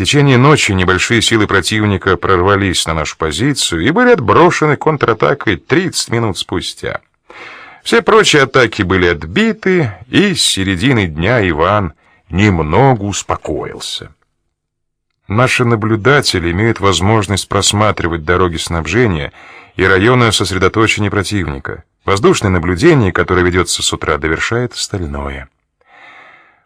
течение ночи небольшие силы противника прорвались на нашу позицию и были отброшены контратакой 30 минут спустя. Все прочие атаки были отбиты, и с середины дня Иван немного успокоился. Наши наблюдатели имеют возможность просматривать дороги снабжения и районы сосредоточения противника. Воздушное наблюдение, которое ведется с утра, довершает остальное.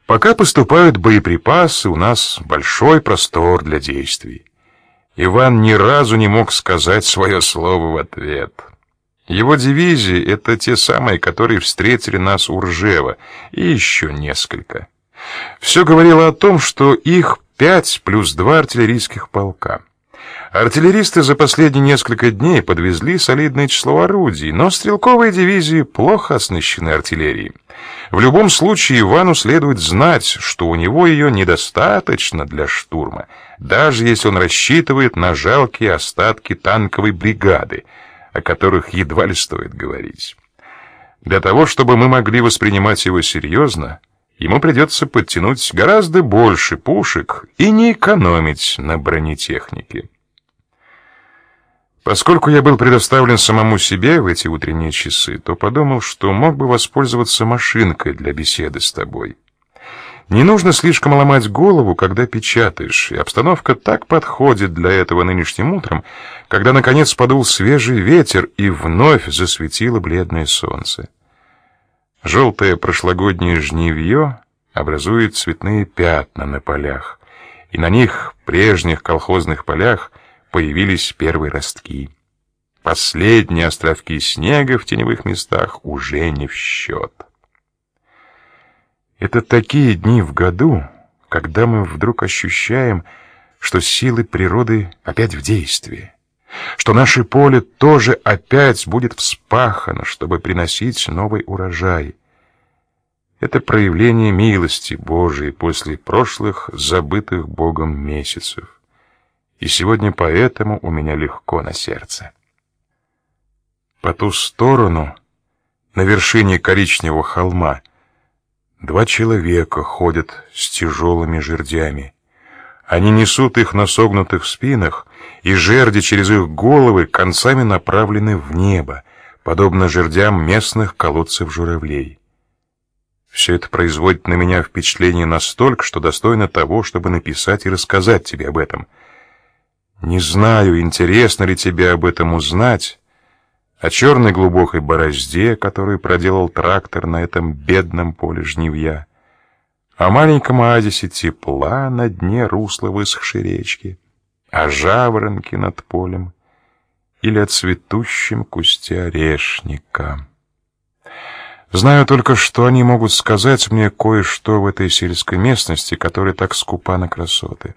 Пока поступают боеприпасы, у нас большой простор для действий. Иван ни разу не мог сказать свое слово в ответ. Его дивизии — это те самые, которые встретили нас у Ржева, и еще несколько. Все говорило о том, что их пять плюс два артиллерийских полка. Артиллеристы за последние несколько дней подвезли солидное число орудий, но стрелковые дивизии плохо оснащены артиллерией. В любом случае Ивану следует знать, что у него ее недостаточно для штурма, даже если он рассчитывает на жалкие остатки танковой бригады, о которых едва ли стоит говорить. Для того, чтобы мы могли воспринимать его серьезно, ему придется подтянуть гораздо больше пушек и не экономить на бронетехнике. Поскольку я был предоставлен самому себе в эти утренние часы, то подумал, что мог бы воспользоваться машинкой для беседы с тобой. Не нужно слишком ломать голову, когда печатаешь, и обстановка так подходит для этого нынешним утром, когда наконец подул свежий ветер и вновь засветило бледное солнце. Желтое прошлогоднее жнивье образует цветные пятна на полях, и на них, прежних колхозных полях, появились первые ростки. Последние островки снега в теневых местах уже не в счет. Это такие дни в году, когда мы вдруг ощущаем, что силы природы опять в действии, что наше поле тоже опять будет вспахано, чтобы приносить новый урожай. Это проявление милости Божией после прошлых забытых Богом месяцев и сегодня поэтому у меня легко на сердце. По ту сторону, на вершине коричневого холма, два человека ходят с тяжелыми жердями. Они несут их на согнутых спинах, и жерди через их головы концами направлены в небо, подобно жердям местных колодцев журавлей. Все это производит на меня впечатление настолько, что достойно того, чтобы написать и рассказать тебе об этом — не знаю, интересно ли тебе об этом узнать, о черной глубокой борозде, которую проделал трактор на этом бедном поле жнивья, о маленьком оазисе тепла на дне русла высохшей речки, о жаворонке над полем или о цветущем кусте орешника. Знаю только, что они могут сказать мне кое-что в этой сельской местности, которая так скупа на красоты.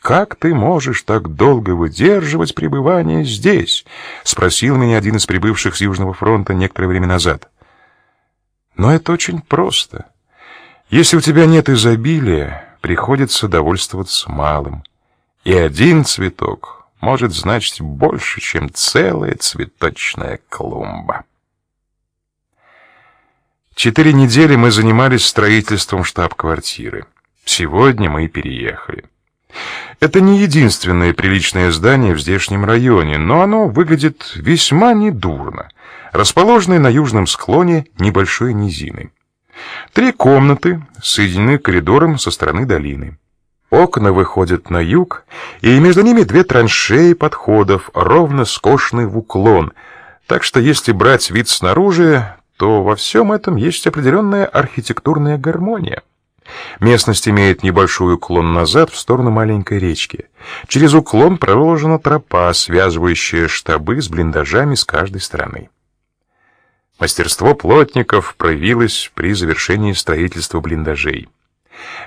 «Как ты можешь так долго выдерживать пребывание здесь?» — спросил меня один из прибывших с Южного фронта некоторое время назад. «Но это очень просто. Если у тебя нет изобилия, приходится довольствоваться малым. И один цветок может значить больше, чем целая цветочная клумба». Четыре недели мы занимались строительством штаб-квартиры. Сегодня мы переехали. Это не единственное приличное здание в здешнем районе, но оно выглядит весьма недурно, расположенное на южном склоне небольшой низины. Три комнаты соединены коридором со стороны долины. Окна выходят на юг, и между ними две траншеи подходов, ровно скошенные в уклон, так что если брать вид снаружи, то во всем этом есть определенная архитектурная гармония. Местность имеет небольшой уклон назад в сторону маленькой речки. Через уклон проложена тропа, связывающая штабы с блиндажами с каждой стороны. Мастерство плотников проявилось при завершении строительства блиндажей.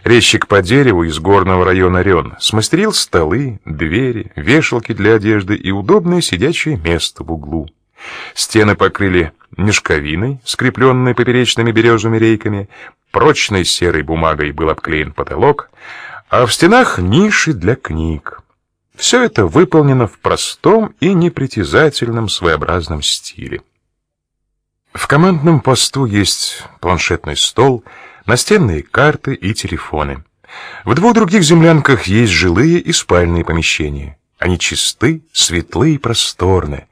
Резчик по дереву из горного района Рен смастерил столы, двери, вешалки для одежды и удобное сидячее место в углу. Стены покрыли мешковиной, скрепленной поперечными березовыми рейками, прочной серой бумагой был обклеен потолок, а в стенах ниши для книг. Все это выполнено в простом и непритязательном своеобразном стиле. В командном посту есть планшетный стол, настенные карты и телефоны. В двух других землянках есть жилые и спальные помещения. Они чисты, светлы и просторны.